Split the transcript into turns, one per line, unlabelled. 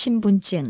신분증.